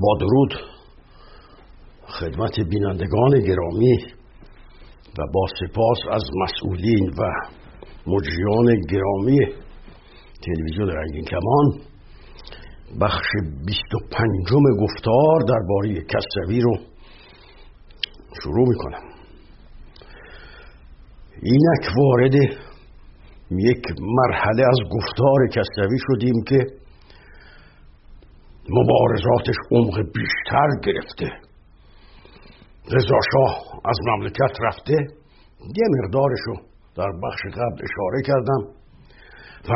با درود. خدمت بینندگان گرامی و با سپاس از مسئولین و مجریان گرامی تلویزیون رنگین کمان بخش بیست و پنجم گفتار درباره کسوی رو شروع می‌کنم. اینک وارد یک مرحله از گفتار کسوی شدیم که مبارزاتش عمق بیشتر گرفته. رضا شاه از مملکت رفته. یه مقدارشو در بخش قبل اشاره کردم. و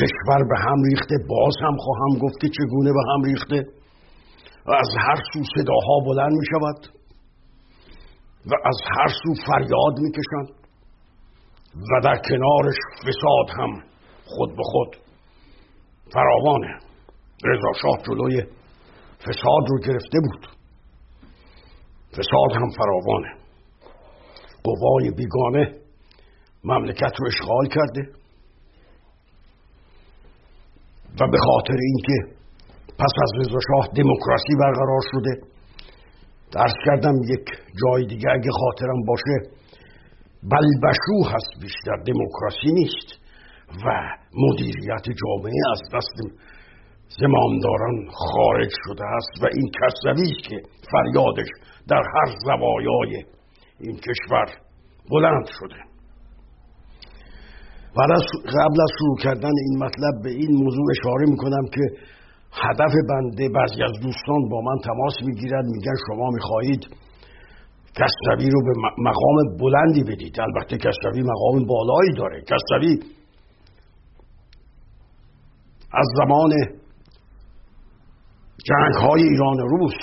کشور به هم ریخته. باز هم خواهم گفت که چگونه به هم ریخته. و از هر سو صداها بلند می شود. و از هر سو فریاد می کشن و در کنارش فساد هم خود به خود فراوانه. رضا شاه جلوی فساد رو گرفته بود. فساد هم فراوانه. قوای بیگانه مملکت رو اشغال کرده. و به خاطر اینکه پس از رضا شاه دموکراسی برقرار شده درس کردم یک جای دیگه اگه خاطرم باشه بلبشو هست بیشتر. دموکراسی نیست و مدیریت جامعه از دست زمامداران خارج شده است و این کسوی که فریادش در هر زوایای این کشور بلند شده. از قبل از شروع کردن این مطلب به این موضوع اشاره می‌کنم که هدف بنده بعضی از دوستان با من تماس می‌گیرد میگن شما می‌خواهید کسروی رو به مقام بلندی بدید. البته کسروی مقام بالایی داره. کسروی از زمان جنگ های ایران روس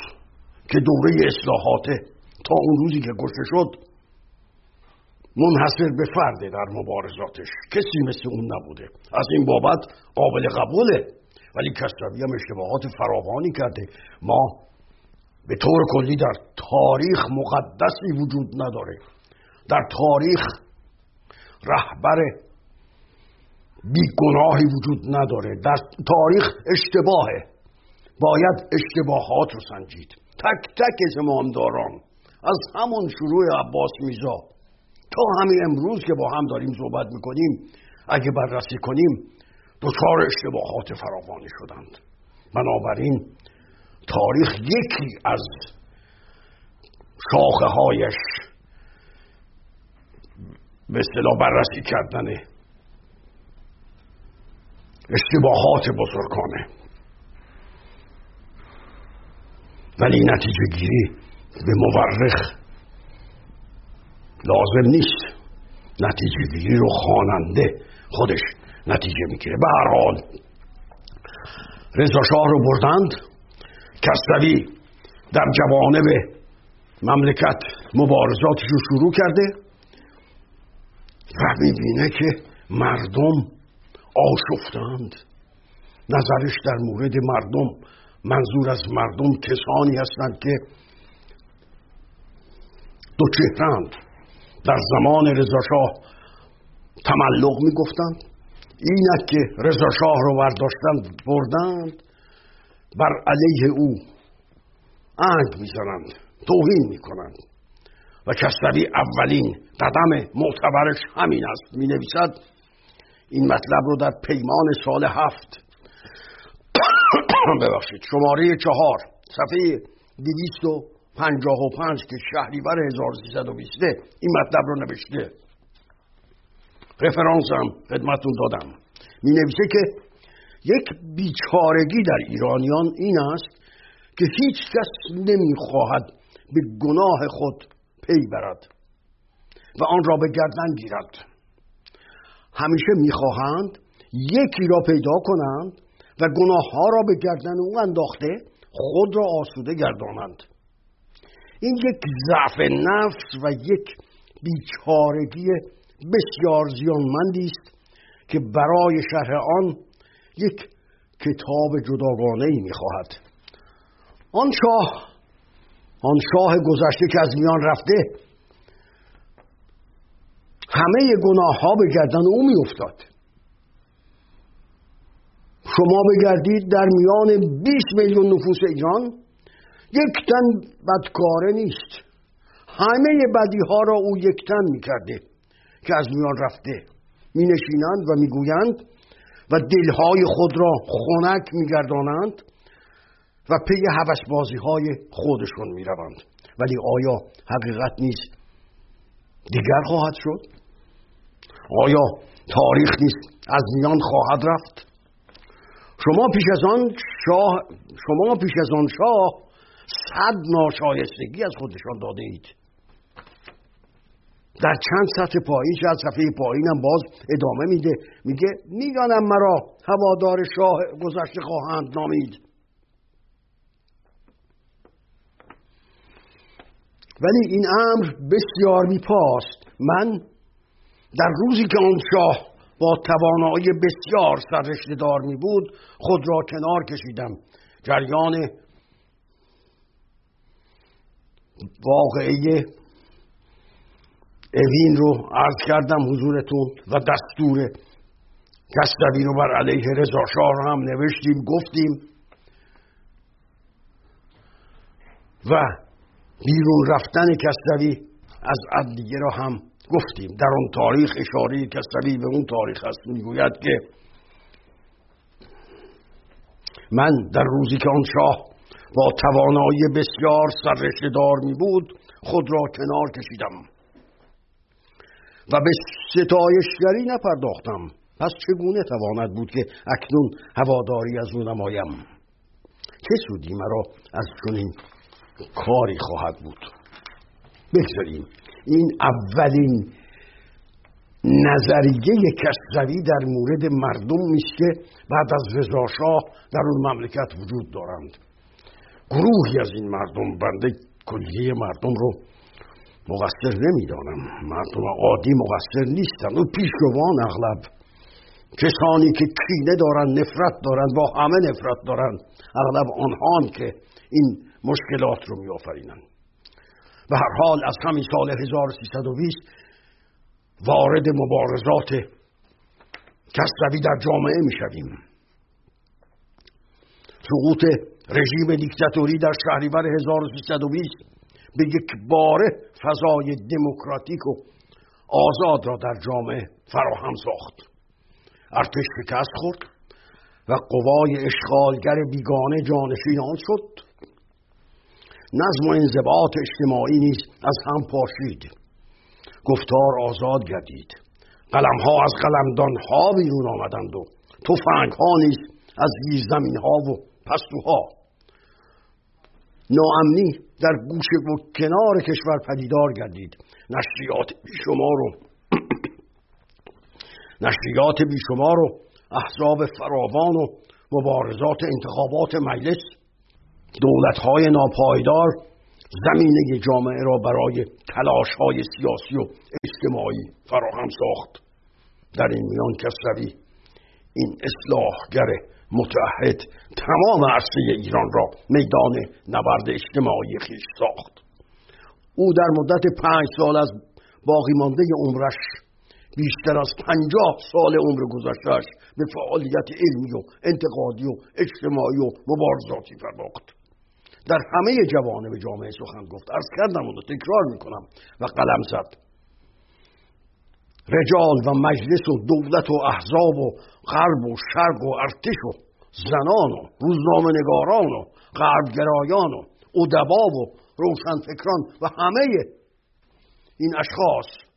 که دوره اصلاحاته تا اون روزی که گشته شد منحصر به فرده در مبارزاتش. کسی مثل اون نبوده. از این بابت قابل قبوله. ولی کسروی هم اشتباهات فراوانی کرده. ما به طور کلی در تاریخ مقدسی وجود نداره. در تاریخ رهبر بیگناهی وجود نداره. در تاریخ اشتباهه. باید اشتباهات رو سنجید. تک تک زمامداران. از همون شروع عباس میزا تا همین امروز که با هم داریم صحبت می‌کنیم اگه بررسی کنیم دچار اشتباهات فراوانی شدند. بنابراین تاریخ یکی از شاخه هایش به اصطلاح بررسی کردن اشتباهات بزرگانه. ولی نتیجه گیری به مورخ لازم نیست. نتیجه گیری رو خواننده خودش نتیجه می‌گیره. به هر حال رضا شاه رو بردند. کسروی در جوانب مملکت مبارزاتش رو شروع کرده و می‌بینه که مردم آشفتند. نظرش در مورد مردم منظور از مردم کسانی هستند که دو چهرند در زمان رضاشاه تملق می‌گفتند. اینک که رضاشاه رو برداشتند بردند. بر علیه او انگ می‌زنند توهین می‌کنند. و کسروی اولین قدم معتبرش همین است. می نویسد این مطلب رو در پیمان سال هفت ببخشید. شماره چهار صفحه دیویست و پنجاه و پنج که شهریور 1320 این مطلب رو نوشته. رفرانس هم خدمتون دادم. می نویسه که یک بیچارگی در ایرانیان این است که هیچ کس نمی‌خواهد به گناه خود پی برد و آن را به گردن گیرد. همیشه می‌خواهند یکی را پیدا کنند و گناه ها را به گردن او انداخته خود را آسوده گردانند. این یک ضعف نفس و یک بیچارگی بسیار زیانمندی است که برای شرح آن یک کتاب جداگانه ای می‌خواهد. آن شاه آن شاه گذشته که از میان رفته همه گناه ها به گردن او میافتاد. شما بگردید در میان 20 میلیون نفوس ایران یک تن بدکاره نیست. همه بدی ها را او یک تن می کرده که از میان رفته. می نشینند و می گویند و دلهای خود را خنک می گردانند و پی بازی های خودشون می روند ولی آیا حقیقت نیست دیگر خواهد شد؟ آیا تاریخ نیست از میان خواهد رفت؟ شما پیش از آن شاه شما پیش از آن شاه صد ناشایستگی از خودشان داده اید. در چند سطح پایین شاید صفحه پایینم باز ادامه میده. میگه می‌دانم مرا هوادار شاه گذشته خواهند نامید. ولی این امر بسیار میپاست. من در روزی که آن شاه با توانایی بسیار سررشته دار می بود خود را کنار کشیدم. جریان واقعی اوین رو عرض کردم حضورتون و دستور کستوی رو بر علیه رضا شاه هم نوشتیم گفتیم و بیرون رفتن کستوی از عدلیه را هم گفتیم. در اون تاریخ اشاره کستوی به اون تاریخ هست می‌گوید که من در روزی که آن شاه با توانایی بسیار سررشته دار می بود خود را کنار کشیدم و به ستایشگری نپرداختم. پس چگونه تواند بود که اکنون هواداری از او نمایم؟ چه سودی مرا از چنین کاری خواهد بود؟ بگذاریم. این اولین نظریه کسروی در مورد مردم میست که بعد از رضاشاه در اون مملکت وجود دارند. گروهی از این مردم بنده کلیه مردم رو مقصر نمی‌دانم. مردم عادی مقصر نیستن. و پیشروان اغلب. کسانی که کینه دارن نفرت دارن با همه نفرت دارن. اغلب آنهان که این مشکلات رو میآفرینند. به هر حال از همین سال 1320 وارد مبارزات کسروی در جامعه می‌شویم. سقوط رژیم دیکتاتوری در شهریور 1320 به یک باره فضای دموکراتیک و آزاد را در جامعه فراهم ساخت. ارتش شکست خورد و قوای اشغالگر بیگانه جانشین آن شد نظم و انضباط اجتماعی نیز از هم پاشید. گفتار آزاد گردید. قلم ها از قلمدان ها بیرون آمدند و تفنگ ها نیز از زمین ها و پستوها. ناامنی در گوشه و کنار کشور پدیدار گردید. نشریات بیشمار رو نشریات بیشمار و احزاب فراوان و مبارزات انتخابات مجلس دولتهای ناپایدار زمینه جامعه را برای تلاش های سیاسی و اجتماعی فراهم ساخت. در این میان کسروی این اصلاحگر متحد تمام عرصه ایران را میدان نبرد اجتماعی خیش ساخت. او در مدت پنج سال از باقی مانده عمرش بیشتر از پنجاه سال عمر گذشتهش به فعالیت علمی و انتقادی و اجتماعی و مبارزاتی پرداخت. در همه به جامعه سخن گفت. ارز کردم اونو تکرار می‌کنم. و قلم زد. رجال و مجلس و دولت و احزاب و غرب و شرق و ارتش و زنان و روزنامه نگاران و غربگرایان و ادبا و روشنفکران و همه این اشخاص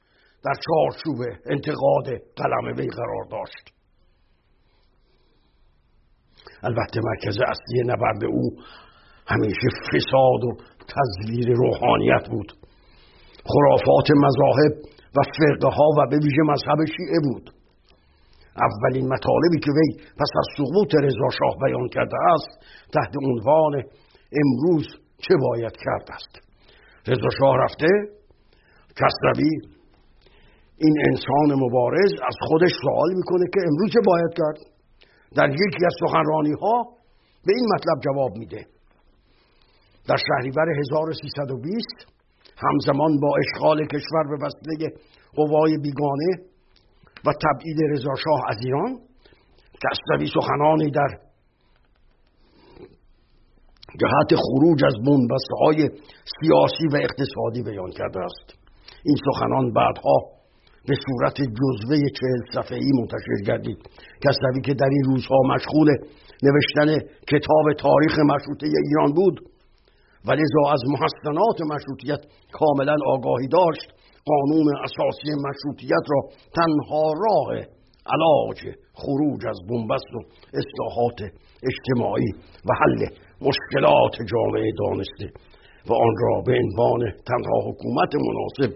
در چارچوب انتقاد قلم وی قرار داشت. البته مرکز اصلی نبرد او همیشه فساد و تزویر روحانیت بود. خرافات مذاهب و فرقه ها و به ویژه مذهب شیعه بود. اولین مطالبی که وی پس از سقوط رضا شاه بیان کرده است تحت عنوان امروز چه باید کرد است. رضا شاه رفته کسروی این انسان مبارز از خودش سوال می‌کنه که امروز چه باید کرد؟ در یکی از سخنرانی ها به این مطلب جواب میده. در شهریور 1320 همزمان با اشغال کشور به وسیله قوای بیگانه و تبعید رضاشاه از ایران کسروی سخنانی در جهت خروج از بنبسته های سیاسی و اقتصادی بیان کرده است. این سخنان بعدها به صورت جزوه چهل صفحه ای منتشر گردید. کسوی که در این روزها مشغول نوشتن کتاب تاریخ مشروطه ایران بود و از محسنات مشروطیت کاملا آگاهی داشت قانون اساسی مشروطیت را تنها راه علاج خروج از بنبست و اصلاحات اجتماعی و حل مشکلات جامعه دانسته و آن را به عنوان تنها حکومت مناسب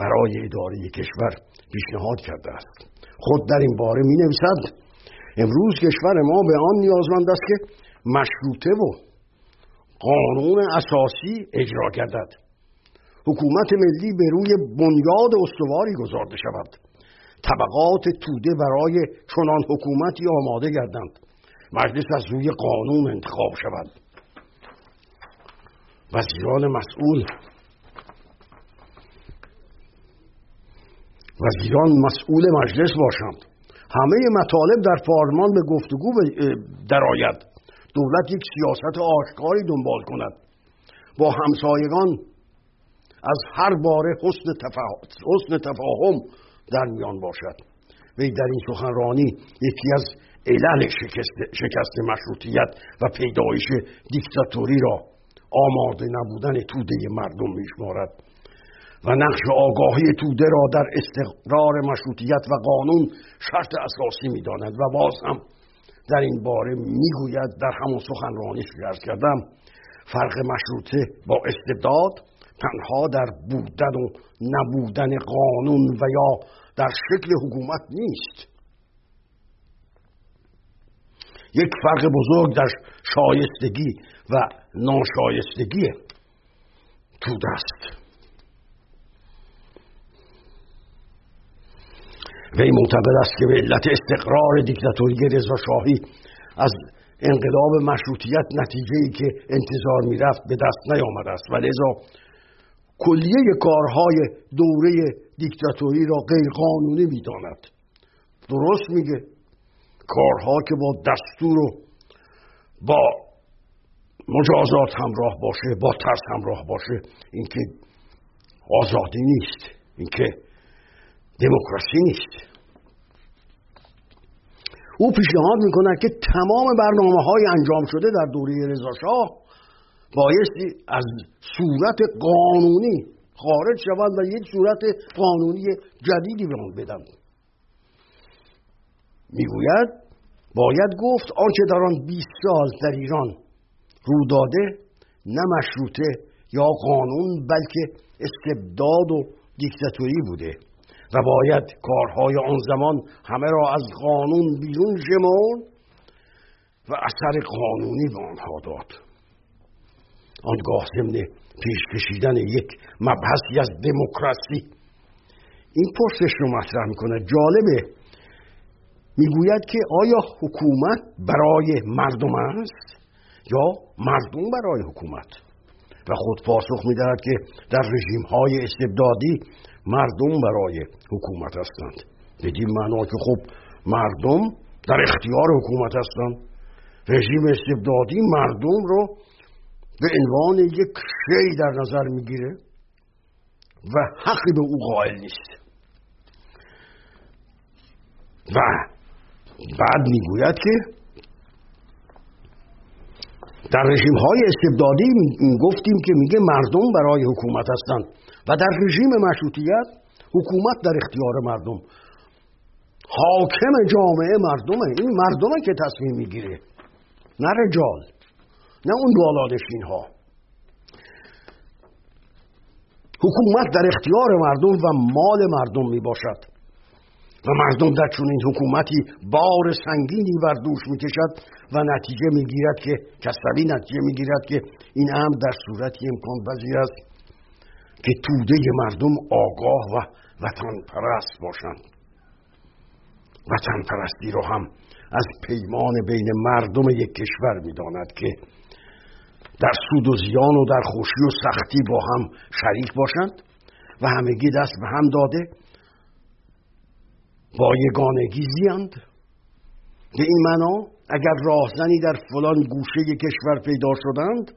برای اداره کشور پیشنهاد کرده است. خود در این باره می نویسد امروز کشور ما به آن نیازمند است که مشروطه و قانون اساسی اجرا گردد. حکومت ملی به روی بنیاد استواری گذارده شود. طبقات توده برای چنان حکومتی آماده گردند. مجلس از روی قانون انتخاب شود. وزیران مسئول. وزیران مسئول مجلس باشند. همه مطالب در پارلمان به گفتگو درآید. دولت یک سیاست آشکاری دنبال کند. با همسایگان از هر باره حسن, حسن تفاهم در میان باشد. وی در این سخنرانی یکی از علل شکست, شکست مشروطیت و پیدایش دیکتاتوری را آماده نبودن توده مردم میشمارد و نقش آگاهی توده را در استقرار مشروطیت و قانون شرط اساسی می‌داند و باز هم در این باره می‌گوید در همون سخنرانی که کردم فرق مشروطه با استبداد تنها در بودن و نبودن قانون و یا در شکل حکومت نیست. یک فرق بزرگ در شایستگی و ناشایستگی توده است وی معتقد است که به علت استقرار دیکتاتوری رضا شاهی از انقلاب مشروطیت نتیجه ای که انتظار می‌رفت به دست نیامده است. و لذا کلیه کارهای دوره دیکتاتوری را غیر قانونی می‌داند. درست میگه کارها که با دستور و با مجازات همراه باشه با ترس همراه باشه اینکه آزادی نیست اینکه دموکراسی نیست. او پیشنهاد می‌کند که تمام برنامه های انجام شده در دوره رضاشاه بایستی از صورت قانونی خارج شوند و یک صورت قانونی جدیدی به آن بدن. می‌گوید باید گفت آنچه در آن 20 سال در ایران رو داده نه مشروطه یا قانون بلکه استبداد و دیکتاتوری بوده. و باید کارهای آن زمان همه را از قانون بیرون جمعون و اثر قانونی به آنها داد. آنگاه ضمن پیش کشیدن یک مبحثی از دموکراسی. این پرسش رو مطرح می‌کنه. جالبه. می‌گوید که آیا حکومت برای مردم است یا مردم برای حکومت؟ و خود پاسخ می‌دهد که در رژیم های استبدادی مردم برای حکومت هستند. بدین معنا که خب مردم در اختیار حکومت هستند. رژیم استبدادی مردم رو به عنوان یک شی در نظر می‌گیره و حقی به او قائل نیست. و بعد می‌گوید که در رژیم های استبدادی گفتیم که میگه مردم برای حکومت هستند و در رژیم مشروطیت حکومت در اختیار مردم. حاکم جامعه مردمه. این مردمه که تصمیم می‌گیره. نه رجال نه اون بالادشین ها حکومت در اختیار مردم و مال مردم می باشد و مردم در چنین حکومتی بار سنگینی بر دوش می کشد و نتیجه می گیرد که کسبی نتیجه می گیرد که این امر در صورتی امکان پذیر است که توده مردم آگاه و وطن پرست باشند. وطن پرستی رو هم از پیمان بین مردم یک کشور می‌داند که در سود و زیان و در خوشی و سختی با هم شریک باشند و همگی دست به هم داده با یگانگی زیند به این معنا اگر راهزنی در فلان گوشه کشور پیدا شدند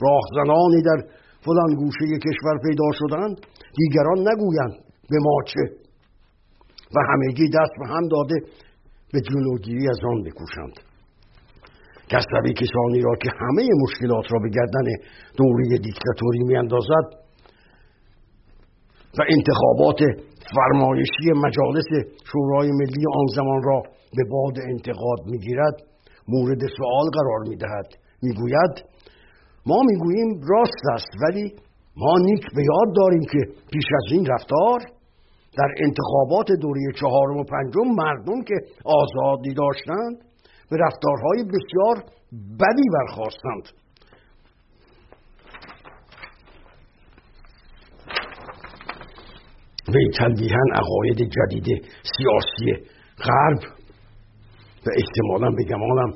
راهزنانی در فلان گوشه کشور پیدا شدند دیگران نگویند به ما چه. و همگی دست به هم داده به جلوگیری از آن بکوشند. کسروی کسانی را که همه مشکلات را به گردن دوره دیکتاتوری میاندازد و انتخابات فرمایشی مجالس شورای ملی آن زمان را به باد انتقاد می‌گیرد مورد سوال قرار می‌دهد. می‌گوید ما می‌گوییم راست است ولی ما نیک به یاد داریم که پیش از این رفتار در انتخابات دوره چهارم و پنجم مردم که آزادی داشتند به رفتارهای بسیار بدی برخواستند وی تلویحا عقاید جدید سیاسی غرب و احتمالا به گمانم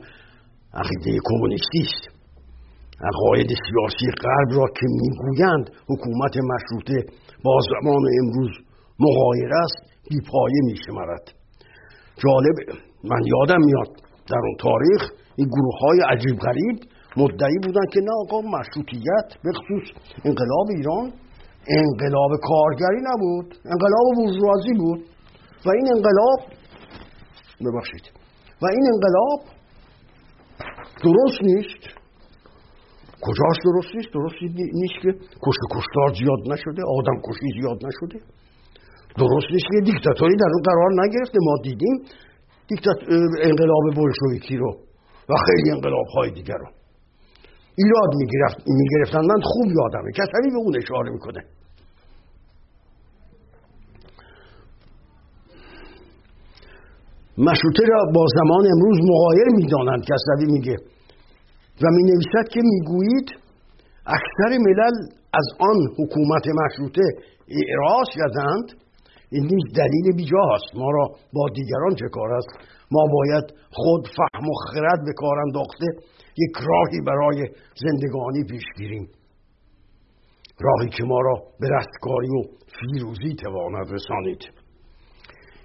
عقیده کمونیستی است عقاید سیاسی غرب را که می‌گویند حکومت مشروطه با زمان امروز مغایر است بیپایه میشمرد. جالب من یادم میاد در اون تاریخ این گروه های عجیب غریب مدعی بودن که نه آقا مشروطیت به خصوص انقلاب ایران انقلاب کارگری نبود. انقلاب بورژوازی بود. و این انقلاب ببخشید. و این انقلاب درست نیست. کجاش درست نیست؟ درست نیست که کشت کشتار زیاد نشده آدم کشی زیاد نشده. درست نیست که دیکتاتوری در اون قرار نگرفته. ما دیدیم دیکتات انقلاب بلشویکی رو و خیلی انقلاب های دیگر رو. ایراد می‌گرفتن من خوب یادمه. کسانی به اون اشاره می‌کنه. مشروطه را با زمان امروز مغایر می‌دانند. کسروی میگه. و می نویسد که می‌گویید اکثر ملل از آن حکومت مشروطه اعراض کردند. این دلیل بیجاست ما را با دیگران چه کار است؟ ما باید خود فهم و خرد به کار انداخته یک راهی برای زندگانی پیش گیریم. راهی که ما را به رستگاری و فیروزی تواند رسانید.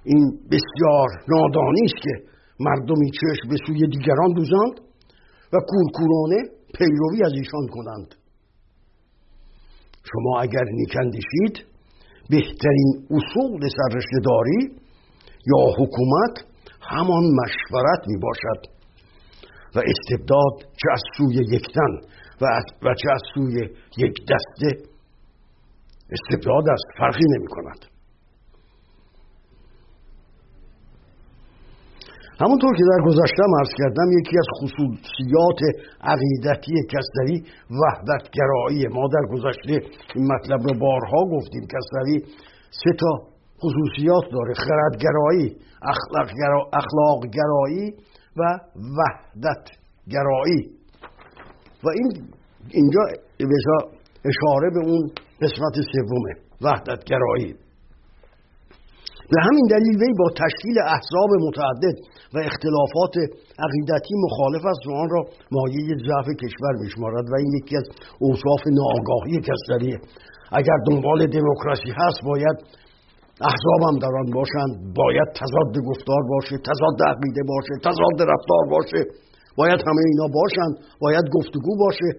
این بسیار نادانی است که مردمی چشم به سوی دیگران دوزند و کورکورانه پیروی از ایشان کنند. شما اگر نیکندیشید بهترین اصول سررشتهداری یا حکومت همان مشورت می باشد و استبداد چه از سوی یکتن و, و چه از سوی یک دسته استبداد است فرقی نمی کند همونطور که در گذشته عرض کردم یکی از خصوصیات عقیدتی کسروی وحدتگرایی ما در گذشته این مطلب رو بارها گفتیم. کسروی سه تا خصوصیات داره خردگرایی اخلاق گرایی و وحدت گرایی و این اینجا اشاره به اون قسمت سومه وحدت گرایی به همین دلیل وی با تشکیل احزاب متعدد و اختلافات عقیدتی مخالف است و آن را مایه ضعف کشور میشمارد و این یکی از اوصاف ناآگاهی کسریه. اگر دنبال دموکراسی هست باید احزاب هم در آن باشند. باید تضاد گفتار باشه تضاد عقیده باشه تضاد رفتار باشه. باید همه اینا باشند باید گفتگو باشه.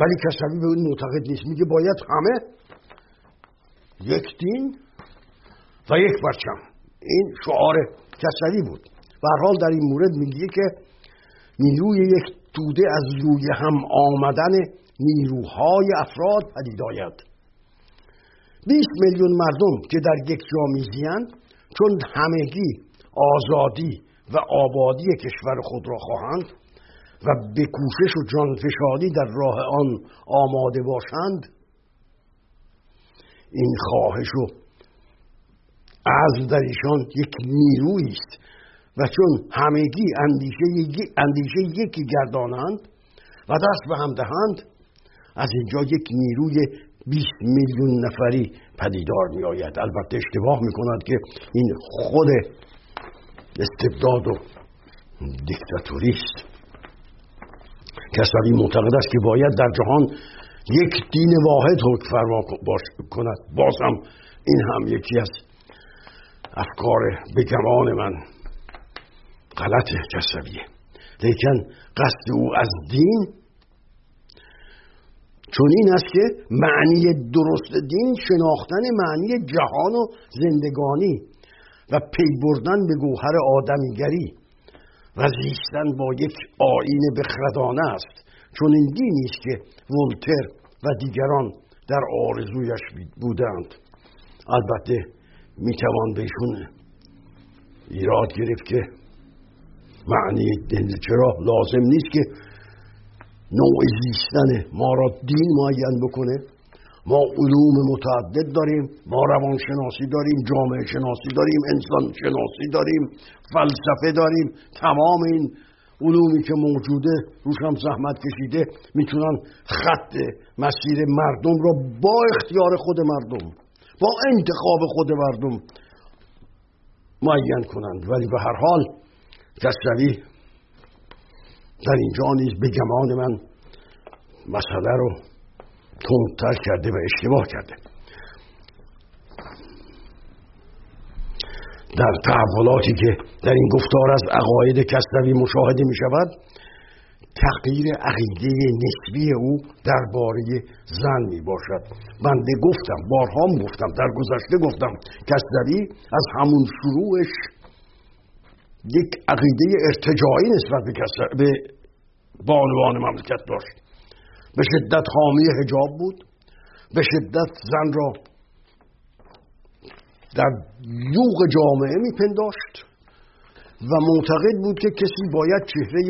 ولی کسری به اون معتقد نیست. میگه باید همه یک دین و یک پرچم این شعار کسری بود. و حال در این مورد میگه که نیروی یک توده از روی هم آمدن نیروهای افراد پدید آید. 20 میلیون مردم که در یک جا میزیند چون همگی آزادی و آبادی کشور خود را خواهند و به کوشش و جانفشانی در راه آن آماده باشند این خواهش و عزم در ایشان یک نیرویی است و چون همگی اندیشه, اندیشه یکی گردانند و دست به هم دهند از اینجا یک نیروی 20 میلیون نفری پدیدار می آید البته اشتباه می کند که این خود استبداد و دیکتاتوری است معتقد است که باید در جهان یک دین واحد حکم فرما کند. باز هم این هم یکی از افکار به گمان من. غلط کسویه لیکن قصد او از دین چون این است که معنی درست دین شناختن معنی جهان و زندگانی و پی بردن به گوهر آدمیگری و زیستن با یک آین بخردانه است. چون این دینی است که ولتر و دیگران در آرزویش بودند. البته می‌توان بهشون ایراد گرفت که معنی چرا لازم نیست که نوع زیستن ما را دین معین بکنه. ما علوم متعدد داریم ما روانشناسی داریم جامعه شناسی داریم انسان شناسی داریم فلسفه داریم. تمام این علومی که موجوده روش هم زحمت کشیده می‌تونن خط مسیر مردم را با اختیار خود مردم با انتخاب خود مردم معین کنند. ولی به هر حال کسروی در اینجا نیز به گمان من مسئله رو تندتر کرده و اشتباه کرده. در تحولاتی که در این گفتار از عقاید کسروی مشاهده می شود تغییر عقیده نسبی او درباره زن می باشد بنده گفتم بارها گفتم در گذشته گفتم کسروی از همون شروعش یک عقیده ارتجاعی نسبت به, بانوان مملکت داشت. به شدت حامی هجاب بود. به شدت زن را در یوغ جامعه میپنداشت و معتقد بود که کسی باید چهره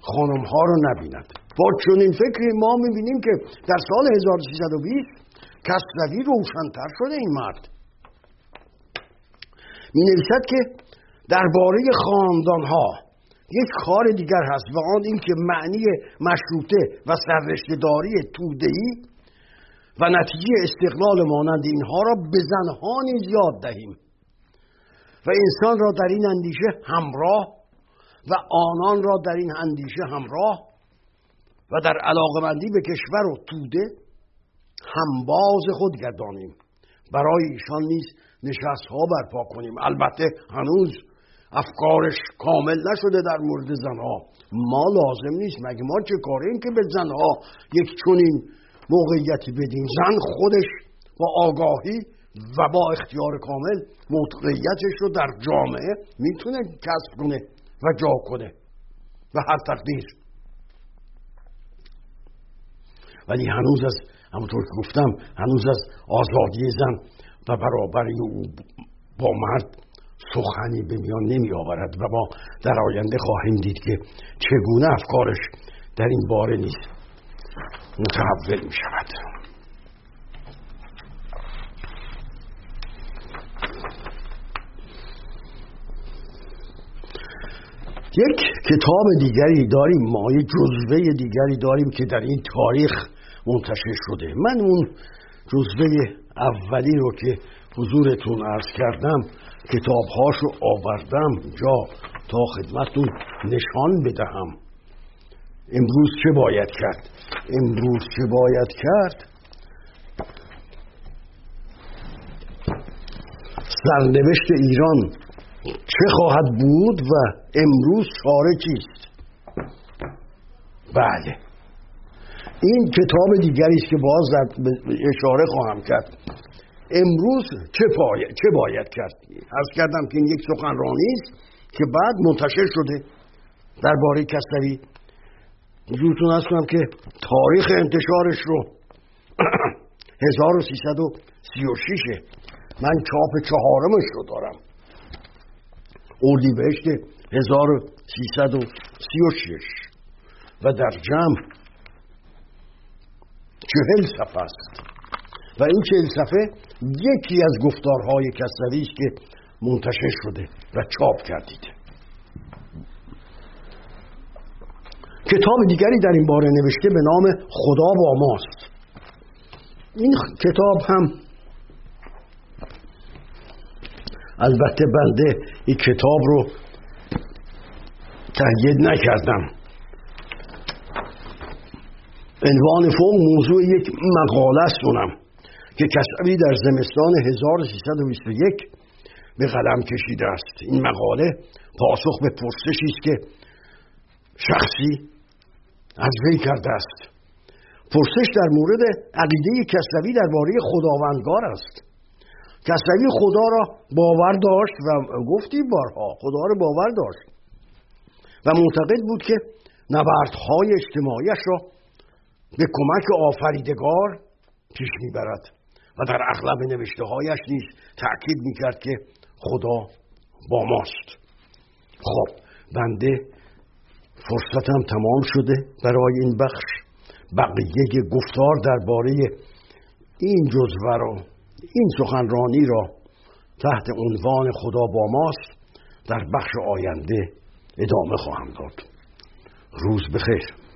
خانم ها رو نبیند. با چنین فکری ما می‌بینیم که در سال 1320 کسروی روشنتر شده این مرد. می نویسد که درباره خاندان ها یک کار دیگر هست و آن این که معنی مشروطه و سررشتهداری تودهی و نتیجه استقلال مانند اینها را به زنها نیز یاد دهیم و انسان را در این اندیشه همراه و آنان را در این اندیشه همراه و در علاقمندی به کشور و توده همباز خود گردانیم. برای ایشان نیز نشست ها برپا کنیم. البته هنوز افکارش کامل نشده در مورد زنها. ما لازم نیست مگه ما چه کاریم که به زنها یک چنین موقعیتی بدیم؟ زن خودش با آگاهی و با اختیار کامل موقعیتش رو در جامعه می‌تونه کسب کنه و جا کنه و هر تقدیر. ولی هنوز از همونطور که گفتم هنوز از آزادی زن و برابری او با مرد سخنی به میان نمی آورد و ما در آینده خواهیم دید که چگونه افکارش در این باره نیست متحول می شود یک کتاب دیگری داریم ما یک جزوه دیگری داریم که در این تاریخ منتشر شده. من اون جزوه اولی رو که حضورتون عرض کردم کتابهاش رو آوردم جا تا خدمتون نشان بدهم. امروز چه باید کرد؟ امروز چه باید کرد؟ سرنوشت ایران چه خواهد بود و امروز چاره چیست بله. این کتاب دیگری است که باز اشاره خواهم کرد. امروز چه, باید, چه باید کرد؟ عرض کردم که این یک سخنرانی است که بعد منتشر شده درباره کسری حضورتون از کنم که تاریخ انتشارش رو 1336 من چاپ چهارمش رو دارم. اردیبهشت 1336 و در جمع چهل صفحه است. و این چهل صفحه یکی از گفتارهای کسروی است که منتشر شده و چاپ کردید. کتاب دیگری در این باره نوشته به نام خدا با ماست. این کتاب هم البته بنده این کتاب رو تهیه نکردم. عنوان فوق موضوع یک مقاله است اونم. که کسبی در زمستان 1321 به قلم کشیده است. این مقاله پاسخ به پرسشی است که شخصی از وی کرده است. پرسش در مورد عقیده کسروی درباره خداوندگار است. کسروی خدا را باور داشت و گفتی بارها خدا را باور داشت. و معتقد بود که نبردهای اجتماعیش را به کمک آفریدگار پیش می‌برد. و در اغلب نوشته هایش نیز تأکید می‌کرد که خدا با ماست. خب بنده فرصتم تمام شده برای این بخش. بقیه گفتار درباره این جزوه را این سخنرانی را تحت عنوان خدا با ماست در بخش آینده ادامه خواهم داد. روز بخیر.